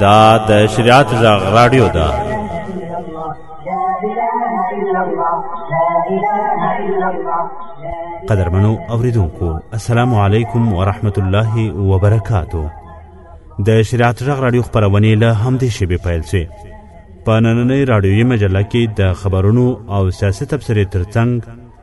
دا د شریعت غږ رادیو ده قدرمنو اوریدونکو السلام علیکم ورحمت الله وبرکاتو د شریعت غږ رادیو خبرونه له همدې شیبې پیل شي په نننۍ رادیویي مجله کې د خبرونو او سیاست تبصرې ترڅنګ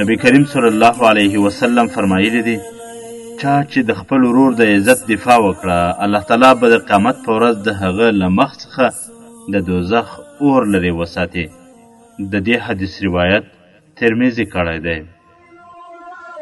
نبی کریم صلی الله علیه وسلم فرمایلی دی چا چې د خپل ورور د عزت دفاع وکړه الله تعالی به د قیامت په ورځ د هغه له مخ څخه د دوزخ اور لرې وساتي د دې حدیث روایت ترمذي کړی دی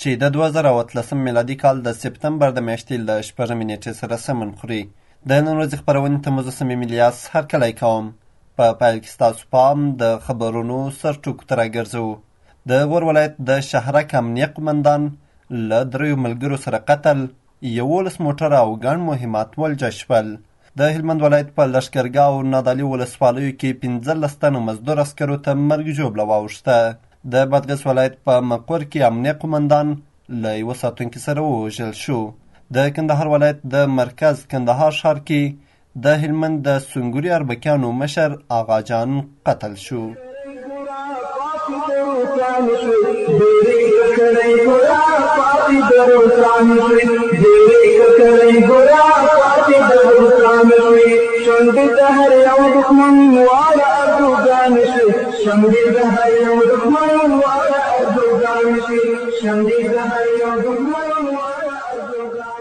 چې د دوه زره او اتلسم میلادي کال د سپتمبر د میاشتې له شپږمې نېټې سره سمون خوري د نن ورځې خپرونې ته مو زه صمیم الیاس هرکلی کوم په پیل کې ستاسو پام د خبرونو سرټوکو ته راګرځوو د غور ولایت د شهرک امنیه قومندان له دریو ملګرو سره قتل یوولس موټر او ګڼ مهمات ولجه شول. د هلمند ولایت په لښکرګاه او نادعلي ولسوالیو کې پنځلس تنو مزدور عسکرو ته مرګ ژوبله واوښته. د بادغیس ولایت په مقر کې امنیه قومندان له یوه ساتونکي سره ووژل شو. د کندهار ولایت د مرکز کندهار ښار کې د هلمند د سنګوري اربکیانو مشر آغا جان قتل شو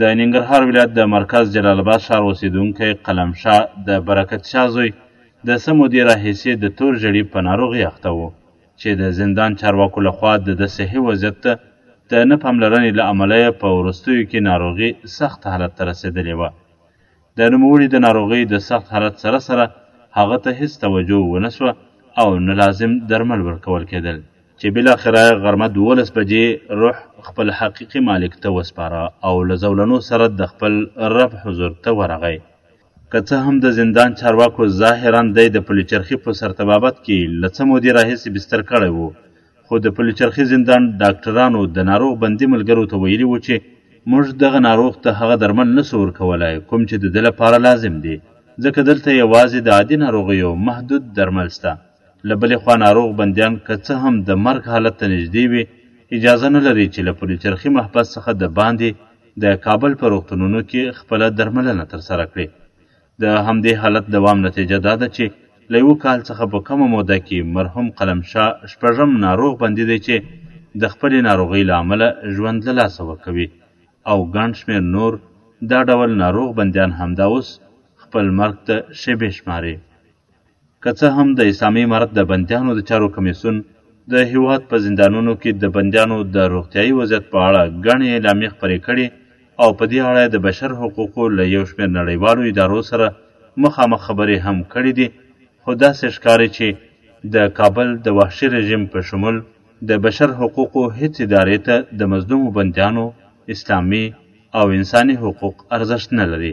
د ننګرهار ولایت د مرکز جلال آباد ښار اوسېدونکی قلم شاه د برکت شاه زوی د څه مودې راهیسې د تور ژړي په ناروغي اخته و چې د زندان چارواکو لخوا د ده صحي وضعیت ته د نه پاملرنې له امله یې په وروستیو کې ناروغي سخت حالت ته رسېدلې وه. د نوموړي د ناروغۍ د سخت حالت سره سره هغه ته هیڅ توجه ونه سوه او نه لازم درمل ورکول کېدل چې بالاخره غرمه دولس بجې روح خپل حقیقي مالک ته وسپاره او له زولنو سره د خپل رب حضور ته ورغی. که څه هم د زندان چارواکو ظاهرا دی د پلچرخي په سرطبابت کې له څه مودې راهیسې بستر کړی و، خو د پلچرخي زندان ډاکټرانو د ناروغ بندي ملګرو ته ویلي وو چې موږ دغه ناروغ ته هغه درمل نه سو ورکولای کوم چې د ده لپاره لازم دي ځکه دلته یوازې د عادي ناروغیو محدود درمل سته. له بلې خوا ناروغ بندیان که څه هم د مرګ حالت ته نږدې وي اجازه نه لري چې له پلچرخي محبس څخه د باندې د کابل په روغتونونو کې خپله درملنه ترسره کړي. د همدې حالت دوام نتیجه دا ده چې له یو کال څخه په کمه موده کې مرحوم قلم شاه شپږم ناروغ بندي دی چې د خپلې ناروغۍ له امله ژوند له لاسه ورکوي او ګڼ شمېر نور دا ډول ناروغ بندیان همدا اوس خپل مرګ ته شېبې شماري. که څه هم د اسلامي امارت د بندیانو د چارو کمیسیون د هیواد په زندانونو کې د بندیانو د روغتیايي وضعیت په اړه ګڼې اعلامیې خپرې کړي او په دې اړه د بشر حقوقو له یو شمېر نړیوالو ادارو سره مخامخ خبرې هم کړې دي خو داسې ښکاري چې د کابل د وحشي رژیم په شمول د بشر حقوقو هیڅ ادارې ته د مظلومو بندیانو اسلامي او انساني حقوق ارزښت نه لري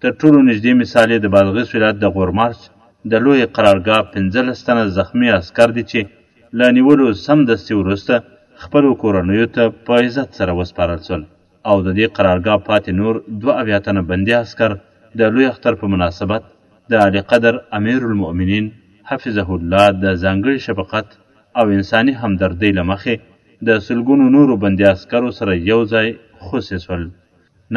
تر ټولو نږدې مثال یې د بادغیس ولایت د غورمارچ د لویې قرارګاه پنځلس تنه زخمي عسکر دي چې له نیولو سمدستي وروسته خپلو کورنیو ته په عزت سره وسپارل شول او د دې قرارګاه پاتې نور دوه اویا تنه بندي عسکر د لوی اختر په مناسبت د عالي قدر امیر المؤمنین حفظه الله د ځانګړي شفقت او انساني همدردۍ له مخې د سلګونو نورو بندي عسکرو سره یو ځای خوسې شول.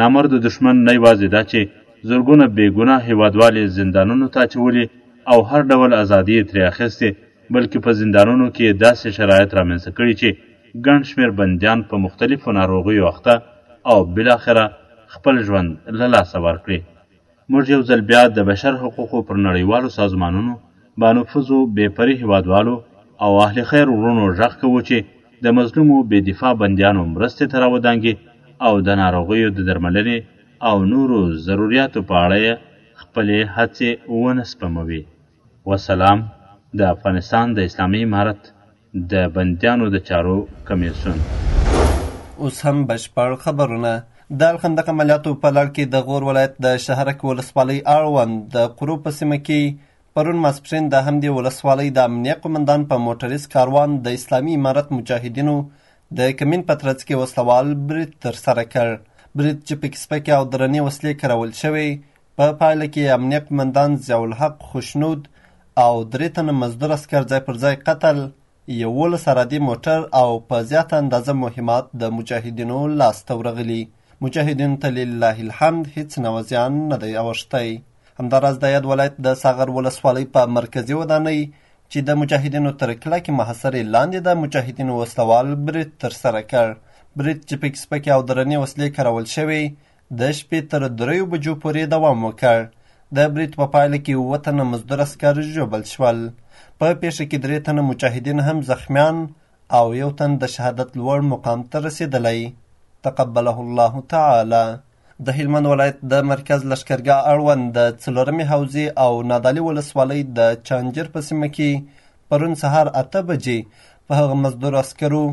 نامرد دښمن نه یوازې دا چې زرګونه بې ګناه هیوادوال یې زندانونو ته اچولي او هر ډول ازادي یې ترې اخیستې بلکې په زندانونو کې یې داسې شرایط رامنځته کړي چې ګڼ شمېر بندیان په مختلفو ناروغیو اخته او بالاخره خپل ژوند له لاسه ورکړي. موږ یو ځل بیا د بشر حقوقو پر نړیوالو سازمانونو، بانفوذو، بې پري هیوادوالو او اهل خیر وروڼو ږغ کوو چې د مظلومو بې دفاع بندیانو مرستې ته راودانګي او د ناروغیو د درملنې او نورو ضروریاتو په اړه یې خپلې هڅې ونه سپموي. وسلام، د افغانستان د اسلامي امارت. د بندیانو د چارو کمیسیون اوس هم بشپړ خبرونه د الخندق عملیاتو په لړ کې د غور ولایت د شهرک ولسوالۍ اړوند د قرو په سیمه کې پرون ماسپښین د همدې ولسوالۍ د امنیه قومندان په موټریس کاروان د اسلامي امارت مجاهدینو د کمین په ترڅ کې وسلوال برید ترسره کړ برید چې پکې سپکې او درنې وسلې کارول شوې په پایله کې امنیه قمندان ضیاءالحق خوشنود او درې تنه مزدور عسکر ځای پر ځای قتل، یولس ارادي موټر او په زیاته اندازه مهمات د مجاهدینو لاس ته ورغلي. مجاهدینو ته لله الحمد هیڅ نوع زیان نه دی اوښتی. همداراز د یاد ولایت د ساغر ولسوالۍ په مرکزي ودانۍ چې د مجاهدینو تر کلکې محاصرې لاندې ده مجاهدینو وسلوال برید ترسره کړ. برید چې پکې سپکې او درنې وسلې کارول شوې د شپې تر دریو بجو پورې دوام وکړ د برید په پایله کې اووه تنه مزدور عسکر ژوبل شول په پیښه کې درې تنه مجاهدین هم زخمیان او یو تن د شهادت لوړ مقام ته رسیدلی تقبله الله تعالی د هلمند ولایت د مرکز لشکرګاه اړوند د څلورمې حوزې او نادالي ولسوالۍ د چانجر په سیمه کې پرون سهار اته بجې په هغه مزدور عسکرو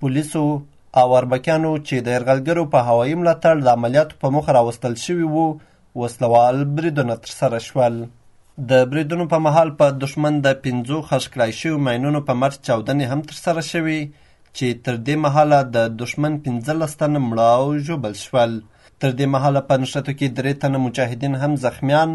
پولیسو او اربکیانو چې د یرغلګرو په هوایي ملاتړ د عملیاتو په موخه راوستل شوي وو وسلوال بریدونه ترسره شول د بریدونو په مهال په دښمن د پنځو خښ کړای شویو ماینونو په مټ چاودنې هم ترسره شوې چې تر دې مهاله د دښمن پنځلس تنه مړه او ژوبل شول تر دې مهاله په نښتو کې درې تنه مجاهدین هم زخمیان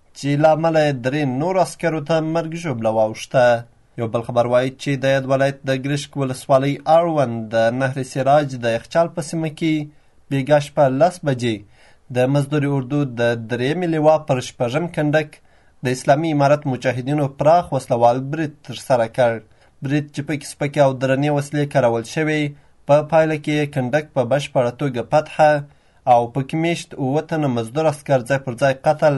چې له امله یې درې نور عسکرو ته مرګ ژوبله واوښته یو بل خبر وایي چې د یاد ولایت د ګرشک ولسوالۍ اړوند د نهر سراج د یخچال په سیمه کې بیګا شپه لس بجې د مزدوري اردو د درېیمې لوا پر شپږم کنډک د اسلامي امارت مجاهدینو پراخ وسلوال برید ترسره کړ برید چې پکې سپکې او درنې وسلې کارول شوې په پایله کې یې کنډک په بشپړه توګه فتحه او پکې میشت اووه تنه مزدور عسکر ځای پر ځای قتل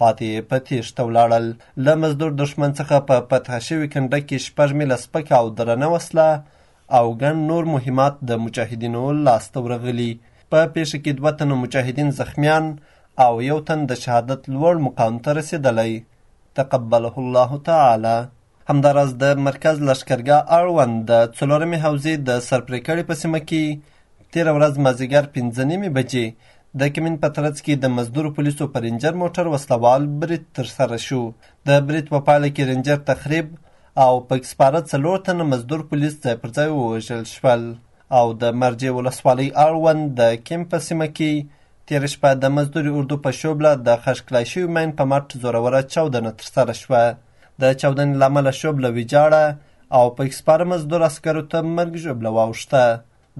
پاتې یې په تېښته ولاړل له مزدور دښمن څخه په فتح شوي کنډک کې شپږ میله سپکه او درنه وسله او ګڼ نور مهمات د مجاهدینو لاسته ورغلي په پیښه کې دوه تنه مجاهدین زخمیان او یو تن د شهادت لوړ مقام ته رسېدلی تقبله الله تعالی همداراز د مرکز لښکرګاه اړوند د څلورمې حوزې د سرپرېکړې په سیمه کې تېره ورځ مازیګر پنځه نیمې بجې د کمین په ترڅ کې د مزدور پولیسو په رینجر موټر وسلوال برید ترسره شو د برید په پایله کې رینجر تخریب او پکې سپاره څلور تنه مزدور پولیس ځای پر ځای ووژل شول او د مرجع ولسوالۍ اړوند د کیم په سیمه کې تېره شپه د مزدوري اردو په شوبله د خښ کړای شوي ماین په مټ زوروره چاودنه ترسره شوه د چاودنې له امله شوبله ویجاړه او پکې سپاره مزدور عسکرو ته مرګ ژوبله واوښته.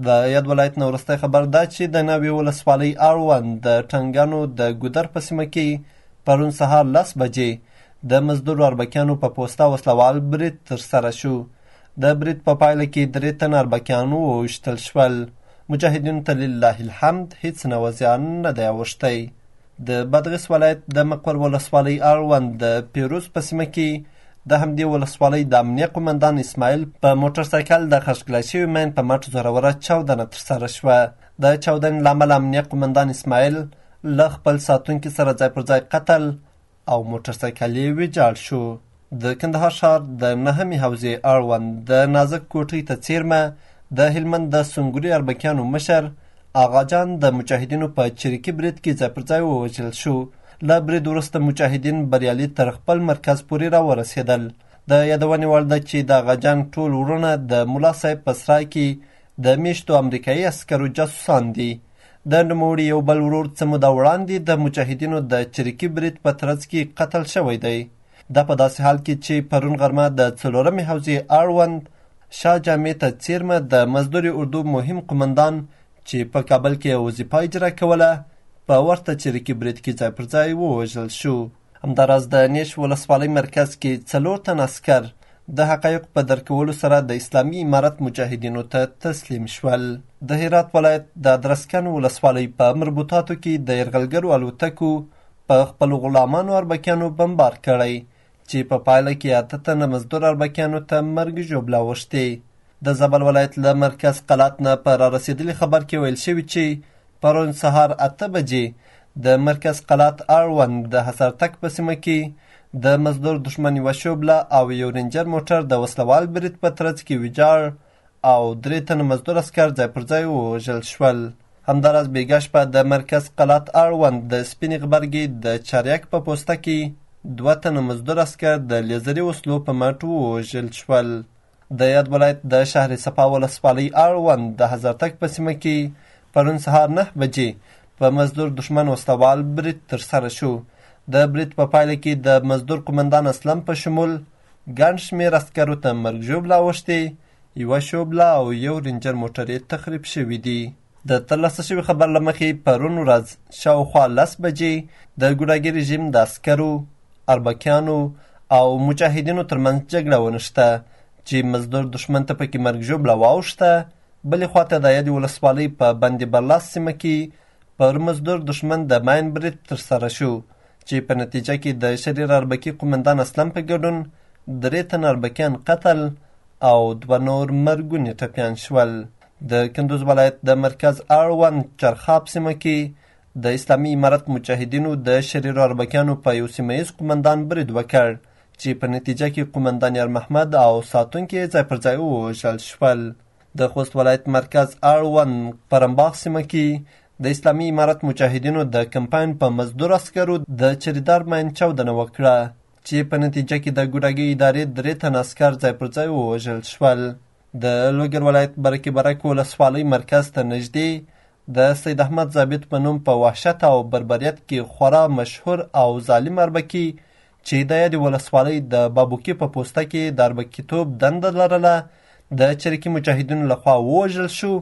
د یاد ولایت نه وروستی خبر دا چې د ناوې ولسوالۍ اړوند د ټنګانو د ګودر په سیمه کې پرون سهار لس بجې د مزدورو اربکیانو په پوسته وسلوال برید ترسره شو د برید په پایله کې درې تنه اربکیان وویشتل شول مجاهدینو ته لله الحمد هیڅ نه وزیان نه دی اوښتی د بادغیس ولایت د مقر ولسوالۍ اړوند د پیروز په سیمه کې د همدې ولسوالۍ د امنیه قومندان اسماعیل په موټر سایکل د خشکلای شوي مین په مټ زوروره چاودنه ترسره شوه د چاودنې له امله امنیه قومندان اسماعیل له خپل ساتونکي سره ځای پر ځای قتل او موټرسایکل یې ویجاړ شو د کندهار ښار د نهمې حوزې اړوند د نازک کوټۍ ته څیرمه د هلمند د سنګوري اربکیانو مشر آغاجان د مجاهدینو په چریکي برید کې ځای پر ځای ووژل شو له برید وروسته مجاهدین بریالي تر خپل مرکز پورې راورسېدل د یادونې وړ ده چې د آغاجان ټول وروڼه د ملا صاحب په سرای کې د میشتو امریکایي عسکرو جاسوسان دي. د نوموړي یو بل ورور څه موده وړاندې د مجاهدینو د چریکي برید په ترڅ کې قتل شوی دی. دا په داسې حال کې چې پرون غرمه د څلورمې حوزې اړوند شاه جامع ته څیرمه د مزدوري اردو مهم قومندان چې په کابل کې وظیفه اجرا کوله په ورته چریکي برید کې ځای پر ځای ووژل شو همداراز د نیش ولسوالۍ مرکز کې څلور تن عسکر د حقایق په درکولو سره د اسلامي امارت مجاهدینو ته تسلیم شول د هرات ولایت د ادرسکن ولسوالۍ په مربوطاتو کې د یرغلګرو الوتکو په خپل غلامانو اربکیانو بمبار کړی چې په پایله کې اته تنه مزدور اربکیانو ته مرګ ژوبله اوښتې د زابل ولایت له مرکز قلات نه په رارسېدلي خبر کې ویل شوي چې پرون سهار اته بجې د مرکز قلات اړوند د حسرتک په سیمه کې د مزدور دښمن یوه شوبله او یو رینجر موټر د وسلوال برید په ترڅ کې ویجاړ او درې تنه مزدور اسکر ځای پر ځای ووژل شول همداراز بیګا شپه د مرکز قلات اړوند د سپینې غبرګې د چاریک په پوسته کې دوه تنه مزدور اسکر د لیزري وسلو په مټ ووژل شول د یاد ولایت د شهر صفا ولسوالۍ اړوند د هزارتک په سیمه کې پرون سهار نه بجې په مزدور دښمن وسلوال برید ترسره شو د برید په پایله کې د مزدور قومندان اسلم په شمول ګڼ شمېر عسکرو ته مرګ ژوبله اوښتې یوه شوبله او یو رینجر موټر یې تخریب شوي دي د ترلاسه شوي خبر له مخې پرون ورځ شاوخوا لس بجې د ګوډاګي رژیم د عسکرو اربکیانو او مجاهدینو ترمنځ جګړه ونښته چې مزدور دښمن ته پکې مرګ ژوبله واوښته بلې خواته د یادې ولسوالۍ په بند برلاس سیمه کې پر مزدور دښمن د ماین برید ترسره شو چې په نتیجه کې د شریر اربکي قومندان اسلم په ګډون درې تنه اربکیان قتل او دوه نور مرګوني ټپیان شول د کندوز ولایت د مرکز اړوند چرخاب سیمه کې د اسلامي امارت مجاهدینو د شریر اربکیانو په یو سیمه ییز قومندان برید وکړ چې په نتیجه کې قومندان یار محمد او ساتونکي یې ځای پر ځای ووژل شول د خوست ولایت مرکز اړوند پرمباغ سیمه کې د اسلامي امارت مجاهدینو د کمپاین په مزدور عسکرو د چریدار ماین چاودنه وکړه چې په نتیجه کې د ګوډاګي ادارې درې تن عسکر ځای پر ځای ووژل شول د لوګر ولایت برکې برک ولسوالۍ مرکز ته نږدې د سید احمد ضابط په نوم په وحشت او بربریت کې خورا مشهور او ظالم اربکی چې د یادې ولسوالۍ د بابوکي په پوسته کې د اربکیتوب دنده لرله د چریکي مجاهدینو لخوا ووژل شو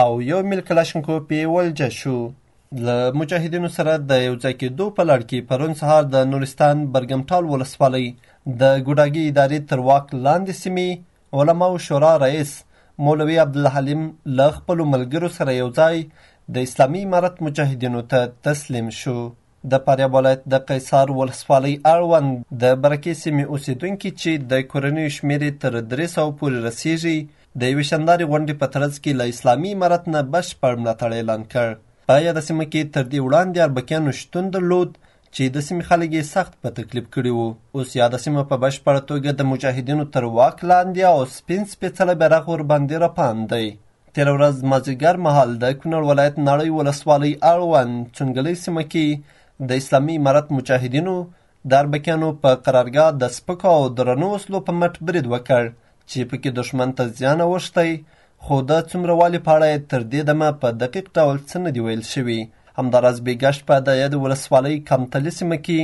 او یو میل کلاشنکوف یې ولجه شو له مجاهدینو سره د یو ځای کېدو په لړ کې پرون سهار د نورستان برګمټال ولسوالۍ د ګوډاګي ادارې تر واک لاندې سیمې علماو شورا رئیس مولوي عبدالحلیم له خپلو ملګرو سره یو ځای د اسلامي امارت مجاهدینو ته تسلیم شو د فاریاب ولایت د قیصار ولسوالۍ اړوند د برکې سیمې اوسېدونکي چې د کورنیو شمېر یې تر درې سوه پورې رسیږي د یوې شاندارې غونډې په ترڅ کې له اسلامي امارت نه بشپړ ملاتړ اعلان کړ په یاده سیمه کې تر دې وړاندې اربکیانو شتون درلود چې د سیمې خلک یې سخت په تکلیف کړي وو اوس یاده سیمه په بشپړه توګه د مجاهدینو تر واک لاندې او سپین سپېڅلی بیرغ ورباندې رپان دی تېره ورځ مازیګر مهال د کونړ ولایت نړۍ ولسوالۍ اړوند چونګلۍ سیمه کې د اسلامي امارت مجاهدینو د اربکیانو په قرارګاه د سپکو او درنو وسلو په مټ برید وکړ چې پکې دښمن ته زیان اوښتی خو د څومره والي په اړه یې تر دې دمه په دقیق ډول څه نه دي ویل شوي همداراز بیګشت په د یادې ولسوالۍ کمتلي سیمه کې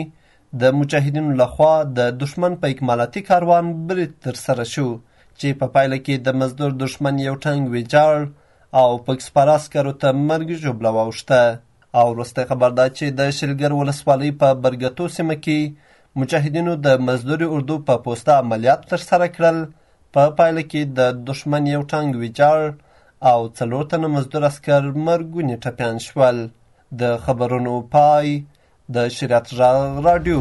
د مجاهدینو لخوا د دښمن په اکمالاتي کاروان برید ترسره شو چې په پایله کې د مزدور دښمن یو ټنګ ویجاړ او پکسپاره عسکرو ته مرګ ژوبله واوښته او وروستی خبر دا چې د شلګر ولسوالۍ په برګتو سیمه کې مجاهدینو د مزدوري اردو په پوسته عملیات ترسره کړل په پا پایله کې د دښمن یو ټانګ ویجاړ او څلور تنه مزدور عسکر مرګوني ټپیان شول د خبرونو پای د شریعت غږ راډیو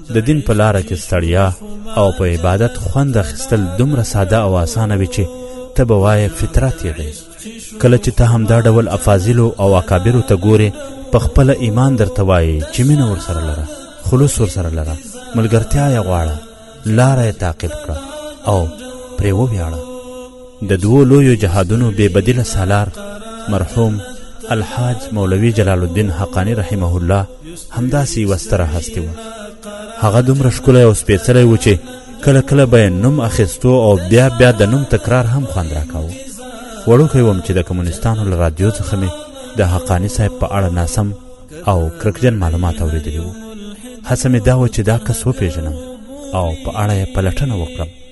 د دین په لاره کې ستړیا او په عبادت خوند اخیستل دومره ساده او اسانه وي چې ته به وایې فطرت یې دی کله چې ته همدا ډول افاضلو او اکابرو ته ګورې په خپله ایمان درته وایي چې مینه ورسره لره خلوص ورسره لره ملګرتیا یې غواړه لاره یې تعقیب کړه او پرې وویاړه د دوو لویو جهادونو بې بدیله سالار مرحوم الحاج مولوي جلال الدین حقانی رحمه الله همداسې یوه ستره هستې وه هغه دومره ښکلی او سپېڅلی و چې کله کله به نوم اخیستو او بیا بیا د نوم تکرار هم خوند راکاوه وړوکی وم چې د کمونستانو له رادیو څخه مې د حقانی صاحب په اړه ناسم او کرکجن معلومات اورېدلي وو هڅه مې دا وه چې دا کس وپېژنم او په اړه یې پلټنه وکړم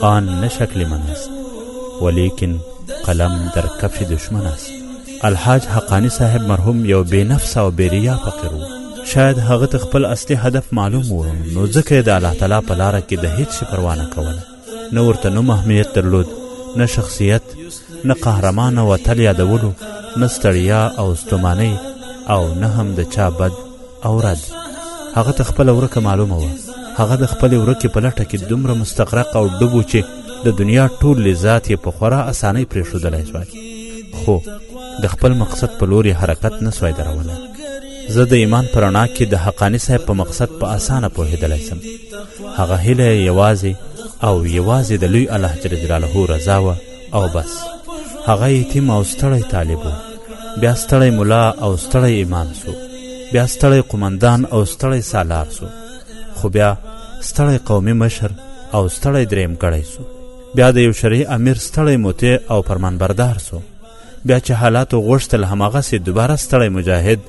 آن نه شکل من است ولیکن قلم در کفش دشمن است الحاج حقانی صاحب مرحوم یو بې نفس او بې ریا فقیر و شاید هغه ته خپل اصلي هدف معلوم و نو ځکه یې د الله تعالی په لاره کې د هیڅ شي پروا نه کوله نه ورته نوم اهمیت درلود نه شخصیت نه قهرمان او اتل یادولو نه ستړیا او ستومانۍ او نه هم د چا بد او رد هغه ته خپل ورکه معلومه وه هغه د خپل ورکه په لټه کې دومره مستغرق او ډوبو چې د دنیا ټول لذات یې په خورا اسانۍ پرېښودلی شوای خو د خپل مقصد په لوري حرکت نه سوای درولی زه د ایمان په رڼا کې د حقاني صاحب په مقصد په اسانه پوهېدلی سم هغه هیله یوازې او یوازې د لوی الله جل جلاله رضا وه او بس هغه یتیم او ستړی طالب و بیا ستړی ملا او ستړی امام سو بیا ستړی قمندان او ستړی سالار سو خو بیا ستړی قومي مشر او ستړی دریم ګړی سو بیا د یو شرعي امیر ستړی مطیع او فرمانبردار سو بیا چې حالاتو غوښتل هماغسې دوباره ستړی مجاهد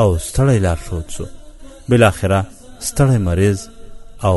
او ستړی لارښود سو بلاخره ستړی مریض او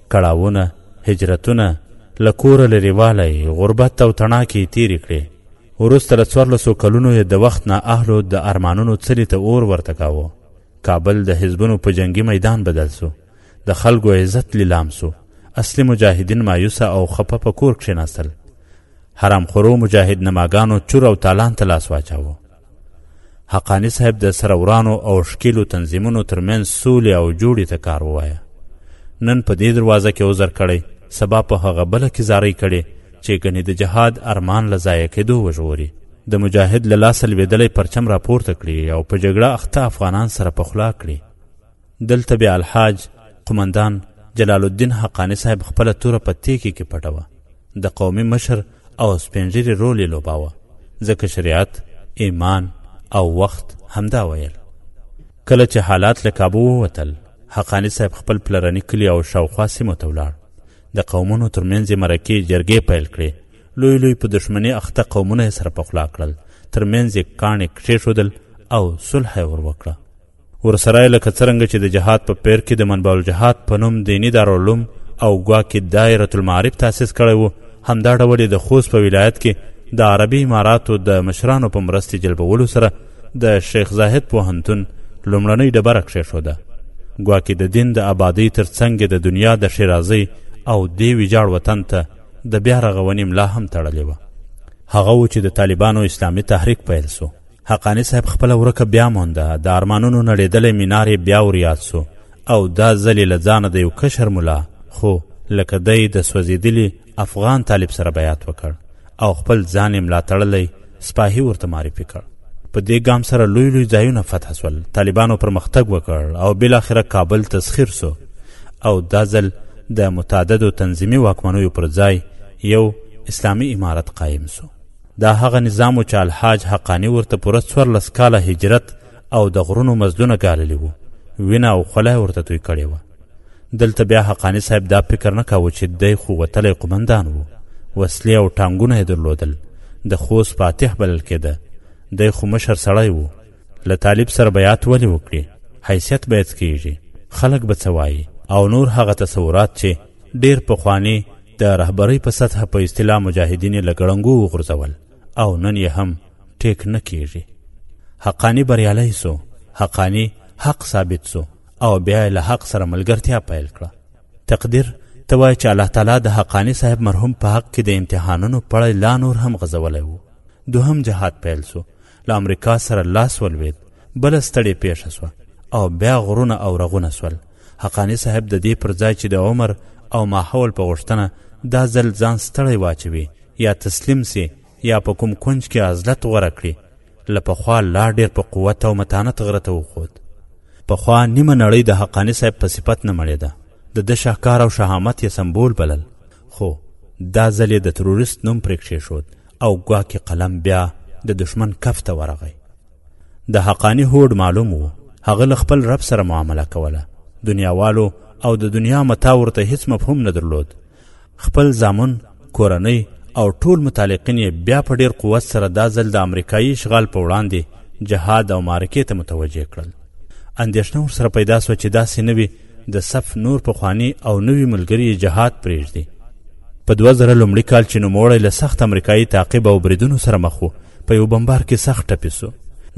کړاوونه هجرتونه له کوره لرېوالی غربت او تڼاکې یې تېرې کړې وروسته له څوارلسو کلونو یې د وخت نا اهلو د ارمانونو څلي ته اور ورته کاوه کابل د حزبونو په جنگي میدان بدل سو د خلکو عزت لیلام سو اصلي مجاهدین مایوسه او خپه په کور کښېناستل حرامخورو مجاهد نماګانو چور او تالان ته لاس واچاوه حقانی صاحب د سره ورانو او ښکیلو تنظیمونو ترمنځ سولې او جوړې ته کار ووایه نن په دې دروازه کې عذر کړی سبا په هغه بله کې زارۍ کړې چې ګنې د جهاد ارمان له ضایع کېدو وژغوري د مجاهد له لاسه لوېدلی پرچم راپورته کړي او په جګړه اخته افغانان سره پخلا کړي دلته بیا الحاج قومندان جلال الدین حقانی صاحب خپله توره په تیکې کې پټه وه د قومي مشر او سپینږیري رول یې لوباوه ځکه شریعت ایمان او وخت همدا ویل کله چې حالات له کابو ووتل حقانی صاحب خپل پلرني کلي او شاوخوا سیمو ته ولاړ د قومونو ترمنځ یې مرکې جرګې پیل کړې لوی لوی په دښمني اخته قومونه یې سره پخلا کړل ترمنځ یې کاڼې کښېښودل او صلح یې ور وکړه ورسره لکه څرنګه چې د جهاد په پیر کې د منبع الجهاد په نوم دینی دارالعلوم او ګواکې دایره المعارف تاسیس کړی و همدا ډول د خوست په ولایت کې د عربي اماراتو د مشرانو په مرستې جلبولو سره د شیخ زاهد پوهنتون لومړنۍ ډبره کښېښوده ګواکې د دین د آبادۍ تر څنګ د دنیا د ښېرازۍ او دې ویجاړ وطن ته د بیا رغونې ملا هم تړلې وه هغه و چې د طالبانو اسلامي تحریک پیل سو حقانی صاحب خپل ورکه بیا مونده د ارمانونو نړېدلی مینار یې بیا وریاد سو او دا ځلې له ځانه د یو کشر ملا خو لکه دی د سوځېدلي افغان طالب سره بیعت وکړ او خپل ځان یې ملاتړلی سپاهي ورته معرفي کړ په دې ګام سره لوی لوی ځایونه فتح سول طالبانو پرمختګ وکړ او بالاخره کابل تسخیر سو او دا ځل د متعددو تنظیمي واکمنیو پر ځای یو اسلامي امارت قایم سو دا هغه نظام و چې الحاج حقانی ورته پوره څوارلس کاله هجرت او د غرونو مزدونه ګاللي وو وینه او خوله یې ورته توی کړې وه دلته بیا حقانی صاحب دا فکر نه کاوه چې دی خو وتلی قومندان و وسلې او ټانګونه یې درلودل د خوست فاتح بلل کېده دی خو مشر سړی و له طالب سره بیعت ولې وکړي حیثیت به یې څه کیږي خلک به څه وایي او نور هغه تصورات چې ډیر پخواني د رهبرۍ په سطح په اصطلاح مجاهدین یې له ګړنګو وغورځول او نن یې هم ټیک نه کیږي حقانی بریالی سو حقانی حق ثابت سو او بیا یې له حق سره ملګرتیا پیل کړه تقدیر ته وایي چې الله تعالی د حقانی صاحب مرحوم په حق کې د امتحانونو پړی لا نور هم غځولی و دوهم جهاد پیل سو له امریکا سره لاس ولوید بله ستړې پیښه سوه او بیا غرونه او رغونه سول حقانی صاحب د دې پر ځای چې د عمر او ماحول په غوښتنه دا ځل ځان ستړی واچوي یا تسلیم سي یا په کوم کونج کې عزلت غوره کړي له پخوا لا ډېر په قوت او متانت غره ته وخوت پخوا نیمه نړۍ د حقاني صاحب په صفت نه مړېده د ده شهکار او شهامت یې سمبول بلل خو دا ځل یې د تروریست نوم پرې کښېښود او ګواکې قلم بیا د دښمن کف ته ورغی د حقانی هوډ معلوم وو هغه له خپل رب سره معامله کوله دنیاوالو او د دنیا متاع ورته هیڅ مفهوم نه درلود خپل زامن کورنۍ او ټول متعلقین یې بیا په ډیر قوت سره دا ځل د امریکایي اشغال په وړاندې جهاد او معرکې ته متوجه کړل اندېښنه ورسره پیدا سوه چې داسې نه وي د صف نور پخواني او نوي ملګري یې جهاد پرېږدي په دوه زره لومړي کال چې نوموړی له سخت امریکایي تعقیب او بریدونو سره مخ و په یو بمبار کې سخت ټپي سو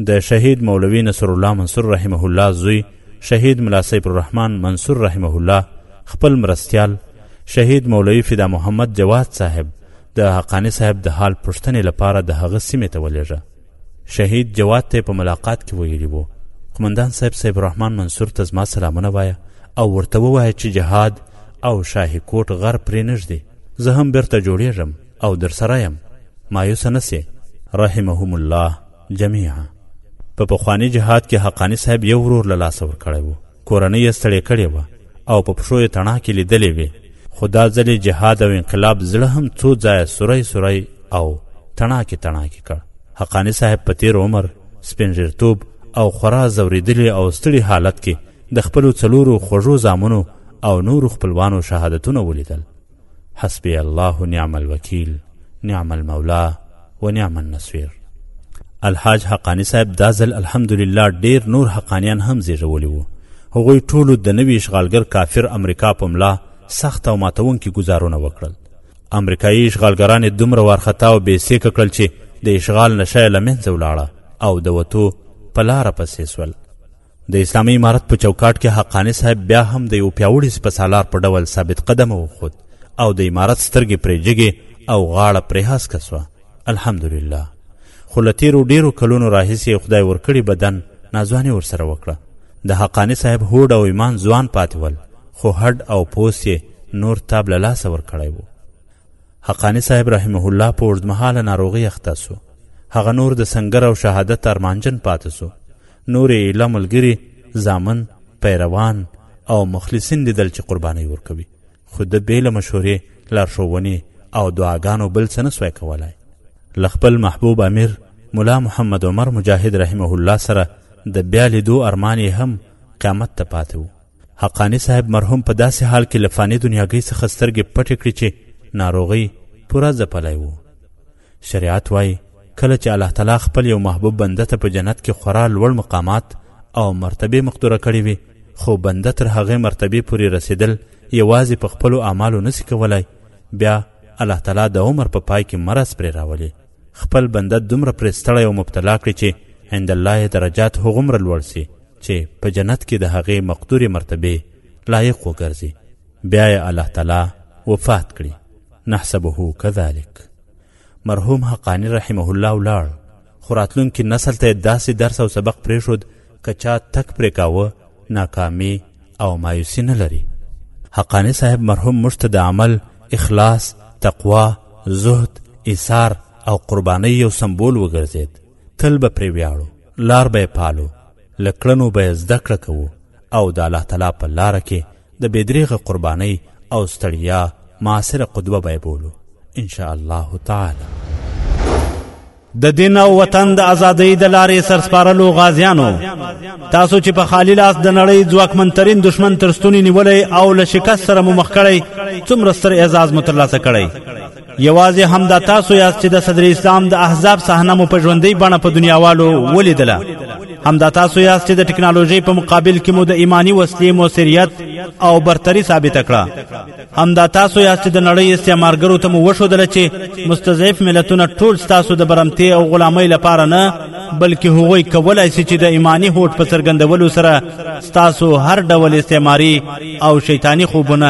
د شهید مولوي نصر الله منصور رحمه الله زوی شهید ملا سیف الرحمن منصور رحمه الله خپل مرستیال شهید مولوي فدا محمد جواد صاحب د حقانی صاحب د حال پوښتنې لپاره د هغه سیمې ته ولېږه شهید جواد ته په ملاقات کې ویلي وو قمندان صاحب صاحب الرحمن منصور ته زما سلامونه وایه او ورته ووایه چې جهاد او شاهي کوټ غر پرې نږدې زه هم بیرته جوړېږم او در سره يم مایوسه نسې رحمهم الله جميعا په پخواني جهاد کې حقاني صاحب یو ورور له لاسه ورکړی و کورنۍ یې ستړې کړې وه او په پښو یې تڼا کې لیدلې وې خو دا ځل یې جهاد او انقلاب زړه هم څو ځایه سوری سوری او تڼا کې تڼا کې کړ حقاني صاحب په تیر عمر سپین ژیرتوب او خورا ځورېدلي او ستړي حالت کې د خپلو څلورو خوږو زامنو او نورو خپلوانو شهادتونه ولیدل حسبي الله نعم الوکیل نعم المولا و نعم النصير الحاج حقانی صاحب دا ځل الحمدلله ډیر نور حقانیان هم زیږولي وو هغوی ټولو د نوي اشغالګر کافر امریکا په ملا سخت او ماتونکي ګزارونه وکړل امریکایي اشغالګران یې دومره وارخطا او بېسېکه کړل چې د اشغال نشه یې له منځه ولاړه او د وتو په لاره پسې سول د اسلامي امارت په چوکاټ کې حقاني صاحب بیا هم د یو پیاوړي سپسالار په ډول ثابت قدم وخود او د امارت سترګې پرې جګې او غاړه پرې هسکه سوه الحمدلله خو له تیرو ډیرو کلونو راهیسې خدای ورکړي بدن ناځواني ورسره وکړه د حقاني صاحب هوډ او ایمان ځوان پاتې ول خو هډ او پوست یې نور تاب له لاسه ورکړی و حقاني صاحب رحمه الله په اوږدمهاله ناروغۍ اخته سو هغه نور د سنګر او شهادت ارمانجن پاتې سو نور یې ایله ملګري زامن پیروان او مخلصین لیدل چې قربانۍ ورکوي خو ده بې له مشورې لارښوونې او دعاګانو بل څه نه سوای کولای له خپل محبوب امیر ملا محمد عمر مجاهد رحمه الله سره د بیا لیدو ارمان یې هم قیامت ته پاتې و حقانی صاحب مرحوم په داسې حال کې له فاني دنیاګۍ څخه سترګې پټې کړې چې ناروغۍ پوره ځپلی و شریعت وایي کله چې الله تعالی خپل یو محبوب بنده ته په جنت کې خورا لوړ مقامات او مرتبه مقدوره کړې وي خو بنده تر هغې مرتبې پورې رسیدل یوازې په خپلو اعمالو نسی کولای بیا الله تعالی د عمر په پای کې مرض پرې راولي خپل بنده دومره پرې ستړی او مبتلا کړي چې عند الله درجات هغومره لوړ سي چې په جنت کې د هغې مقدورې مرتبې لایق وګرځي بیا یې الله تعالی وفات کړي نحسبه کذلک مرحوم حقانی رحمه الله ولاړ خو راتلونکي نسل ته یې داسې درس او سبق پرېښود که چا تک پرې کاوه ناکامي او مایوسي نه لري حقانی صاحب مرحوم موږ ته د عمل اخلاص تقوا زهد ایثار او قربانۍ یو سمبول وګرځېد تل به پرې ویاړو لار به یې پالو له کړنو به یې زده کړه کوو او د الله تعالی په لاره کې د بېدریغه قربانۍ او ستړیا معاصره قدوه به یې بولو ان شاء الله تعالی د دین او وطن د ازادۍ د لارې سرسپارلو غازیانو تاسو چې په خالی لاس د نړۍ ځواکمنترین دشمن تر ستوني نیولی او له شکست سره مو مخ کړی څومره ستر اعزاز مو ترلاسه کړی یوازې همدا تاسو یاست چې د صدر اسلام د احزاب صحنه مو په ژوندۍ بڼه په دنیاوالو ولیدله همدا تاسو یاست چې د ټکنالوژي په مقابل کې مو د ایمانی وسلې موثریت او برتری ثابت کړه همدا تاسو یاست چې د نړۍ استعمارګرو ته مو وښودل چې مستضعف ملتونه ټول تاسو د برمتي او غلامۍ لپاره نه بلکې هغوی کولای شي چې د ایمانی هوټ په څرګندولو سره تاسو هر ډول استعماري او شیطانی خوبونه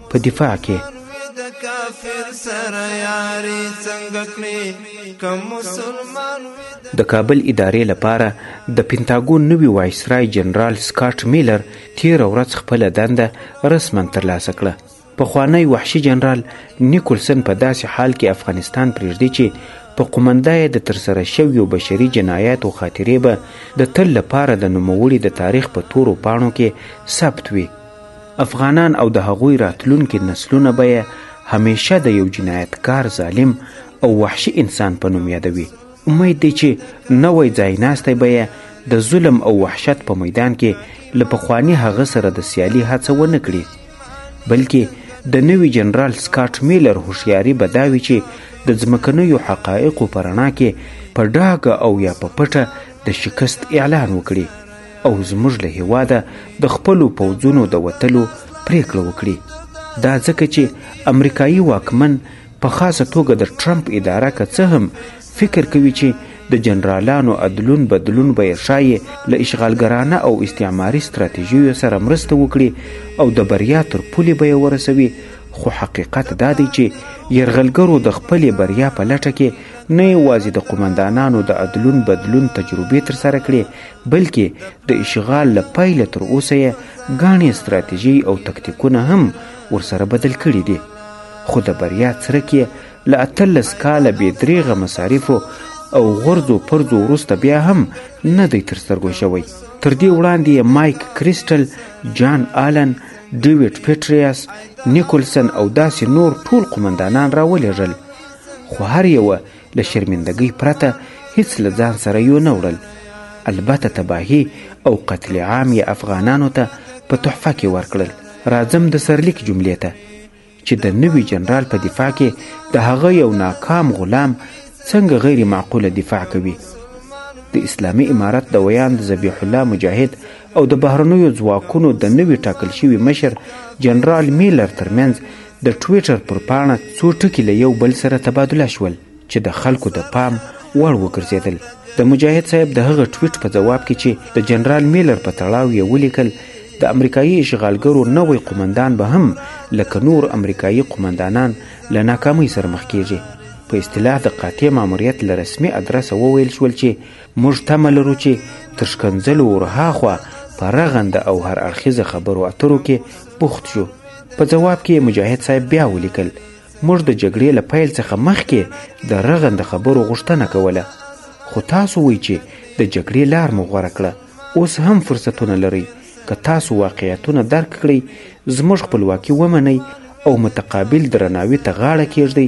په دفاع کې د کافر سره یاري څنګه کړې کوم مسلمان د کابل ادارې لپاره د پنتاګون نوي وایسرای جنرال سکاټ میلر تیره ورځ خپله دنده رسما ترلاسه کړه پخوانی وحشي جنرال نیکولسن په داسې حال کې افغانستان پرېږدي چې په قومنده یې د ترسره شویو بشري جنایاتو خاطرې به د تل لپاره د نوموړي د تاریخ په تورو پاڼو کې ثبت وي افغانان او د هغوی راتلونکي نسلونه به یې همیشه د یو جنایتکار ظالم او وحشي انسان په نوم یادوي امید دی چې نوی ځایناستی به یې د ظلم او وحشت په میدان کې له پخواني هغه سره د سیالي هڅه ونه کړي بلکې د نوي جنرال سکاټ میلر هوښیاري به دا وي چې د ځمکنیو حقایقو په رڼا کې په ډاګه او یا په پټه د شکست اعلان وکړي او زموږ له هېواده د خپلو پوځونو د وتلو پریکړه وکړي دا ځکه چې امریکایي واکمن په خاصه توګه د ټرمپ اداره که څه هم فکر کوي چې د جنرالانو ادلون بدلون به یې ښایې له اشغالګرانه او استعماري ستراتیژیو سره مرسته وکړي او د بریا تر پولې به یې ورسوي خو حقیقت دا دی چې یرغلګرو د خپلې بریا په لټه کې نه یوازې د قومندانانو د ادلون بدلون تجربې ترسره کړې بلکې د اشغال له پیله تر اوسه یې ګڼې ستراتیژۍ او تکتیکونه هم ورسره بدل کړي دي خو د بریا څرک یې له اتلس کاله بې درېغه مصارفو او غورځو پرځو وروسته بیا هم نه دی تر سترګو شوی تر دې وړاندې یې مایک کریسټل جان آلن ډیویډ پیټریاس نیکولسن او داسې نور ټول قومندانان راولېږل خو هر یوه له شرمندګۍ پرته هیڅ له ځان سره یو نه وړل البته تباهي او قتل عام یې افغانانو ته په تحفه کې ورکړل راځم د سرلیک جملې ته چې د نوي جنرال په دفاع کې د هغه یو ناکام غلام څنګه غیر معقوله دفاع کوي د اسلامي امارت د ویاند ذبیح الله مجاهد او د بهرنیو ځواکونو د نوي ټاکل شوي مشر جنرال میلر ترمنځ د ټویټر پر پاڼه څو ټکي له یو بل سره تبادله شول چې د خلکو د پام وړ وګرځېدل د مجاهد صاحب د هغه ټویټ په ځواب کې چې د جنرال میلر په تړاو یې ولیکل د امریکایي اشغالګرو نوی قومندان به هم لکه نور امریکایي قومندانان له ناکامۍ سره مخ کیږي په اصطلاح د قاطع ماموریت له رسمي ادرسه وویل شول چې موږ تمه لرو چې تر ښکنځلو ورهاخوا په رغنده او هر اړخیزه خبرو اترو کې بوخت شو په ځواب کې یې مجاهد صاحب بیا ولیکل، موږ د جګړې له پیل څخه مخکې د رغنده خبرو غوښتنه کوله، خو تاسو وئ چې د جګړې لار مو غوره کړه، اوس هم فرصتونه لرئ، که تاسو واقعیتونه درک کړئ، زموږ خپلواکي ومنئ او متقابل درناوي ته غاړه کېږدئ،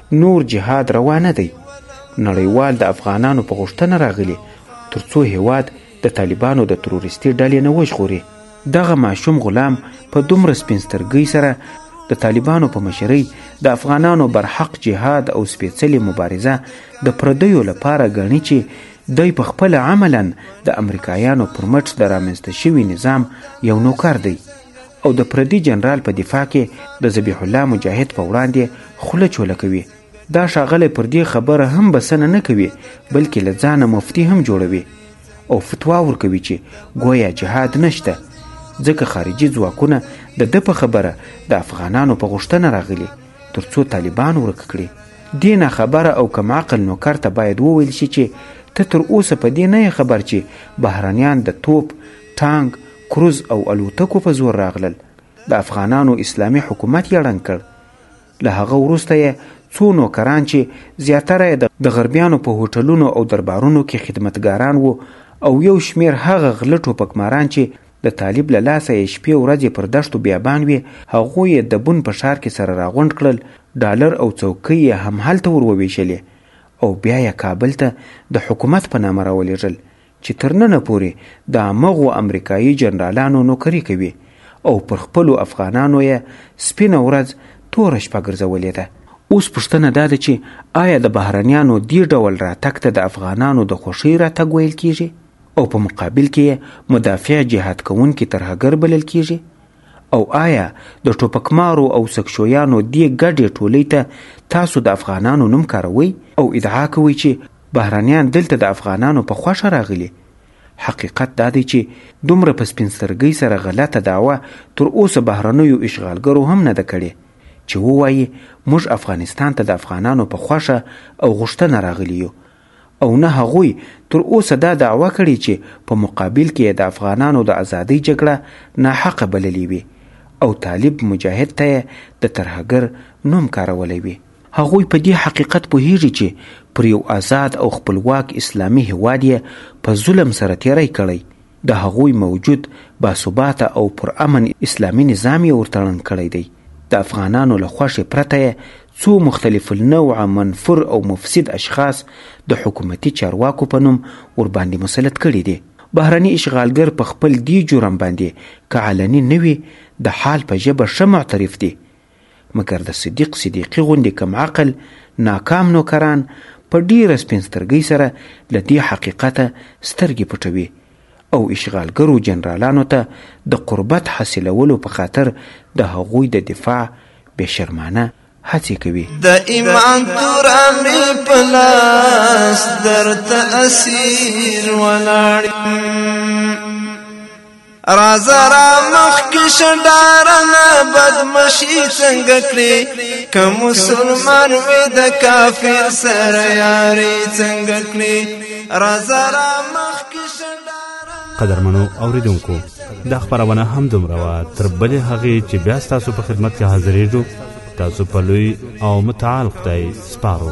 نور جهاد روا نه دی. نړیوال د افغانانو په غوښتنه راغلي تر څو هیواد د طالبانو د تروریستي ډلې نه وژغوري. دغه ماشوم غلام په دومره سپین سترګۍ سره د طالبانو په مشرۍ د افغانانو برحق جهاد او سپیڅلې مبارزه د پردیو له پاره ګڼي چې دی په خپله عملاً د امریکایانو پر مټ د رامنځته شوي نظام یو نوکر دی. او د پردي جنرال په دفاع کې د ذبیح الله مجاهد په وړاندې خوله چوله کوي دا ښاغلی پر دې خبره هم بسنه نه کوي بلکې له ځانه مفتي هم جوړوي او فتوا ورکوي چې ګویا جهاد نشته ځکه خارجي ځواکونه د ده په خبره د افغانانو په غوښتنه راغلي ترڅو طالبان ورک کړي دې ناخبره او کم عقل نوکر ته باید وویل شي چې ته تر اوسه په دې نه خبر چې بهرنیان د توپ ټانک، کروز او الوتکو په زور راغلل، د افغانانو اسلامي حکومت یې ړنګ کړ. له هغه وروسته یې څو نوکران چې زیاتره یې د غربیانو په هوټلونو او دربارونو کې خدمتګاران وو او یو شمېر هغه غله ټوپکماران چې د طالب له لاسه یې شپې ورځې پر دښتو بیابان وي، هغوی یې د بن په ښار کې سره راغونډ کړل، ډالر او څوکۍ یې هم هلته ور ووېشلې او بیا یې کابل ته د حکومت په نامه راولېږل چې تر ننه پورې د همغو امریکایي جنرالانو نوکري کوي او پر خپلو افغانانو یې سپینه ورځ توره شپه ګرځولې ده اوس پوښتنه دا ده چې آیا د بهرنیانو دې ډول راتګ ته د افغانانو د خوښۍ راتګ ویل کیږي او په مقابل کې یې مدافع جهاد کوونکي ترهګر بلل کیږي او آیا د ټوپکمارو او سکشویانو دې ګډې ټولۍ ته تاسو د افغانانو نوم کاروئ او ادعا کوئ چې بهرنیان دلته د افغانانو په خوښه راغلي حقیقت دا دی چې دومره په سپینسترګۍ سره غلطه دعوه تر اوسه بهرنیو اشغالګرو هم نه ده کړې چې ووایي موږ افغانستان ته د افغانانو په خوښه او غوښتنه راغلي یو او نه هغوی تر اوسه دا دعوه کړې چې په مقابل کې یې د افغانانو د ازادۍ جګړه ناحقه بللې وي او طالب مجاهد ته یې د ترهګر نوم کارولی وي. هغوی په دې حقیقت پوهېږي چې پر یو ازاد او خپلواک اسلامي هېواد یې په ظلم سره تېری کړی د هغوی موجود باثباته او پر امن اسلامي نظام یې ورته ړنګ کړی دی د افغانانو له خوښې پرته یې څو مختلف النوع منفور او مفسد اشخاص د حکومتي چارواکو په نوم ورباندې مسلط کړي دي بهرني اشغالګر په خپل دې جرم باندې که علني نه وي د حال په ژبه ښه معترف دي مګر د صدیق صدیقي غوندې کم عقل ناکام نوکران په ډیره سپینسترګۍ سره له دې حقیقته سترګې پټوي او اشغالګرو جنرالانو ته د قربت حاصلولو په خاطر د هغوی د دفاع بې شرمانه هڅې کوي د ایمان تورا می پلاس درته اسیر ولاړم رازا را مخ کې شډارنه بدمشي څنګه کړې که مسلمان وې د کافر سره یاري څنګه کړې رازا را مخ کې شډارنه قدرمنو اوریدونکو دا خبرونه هم دومره وا تر بلې هغه چې بیا تاسو په خدمت کې حاضرېږو تاسو په لوی او متعال خدای سپارو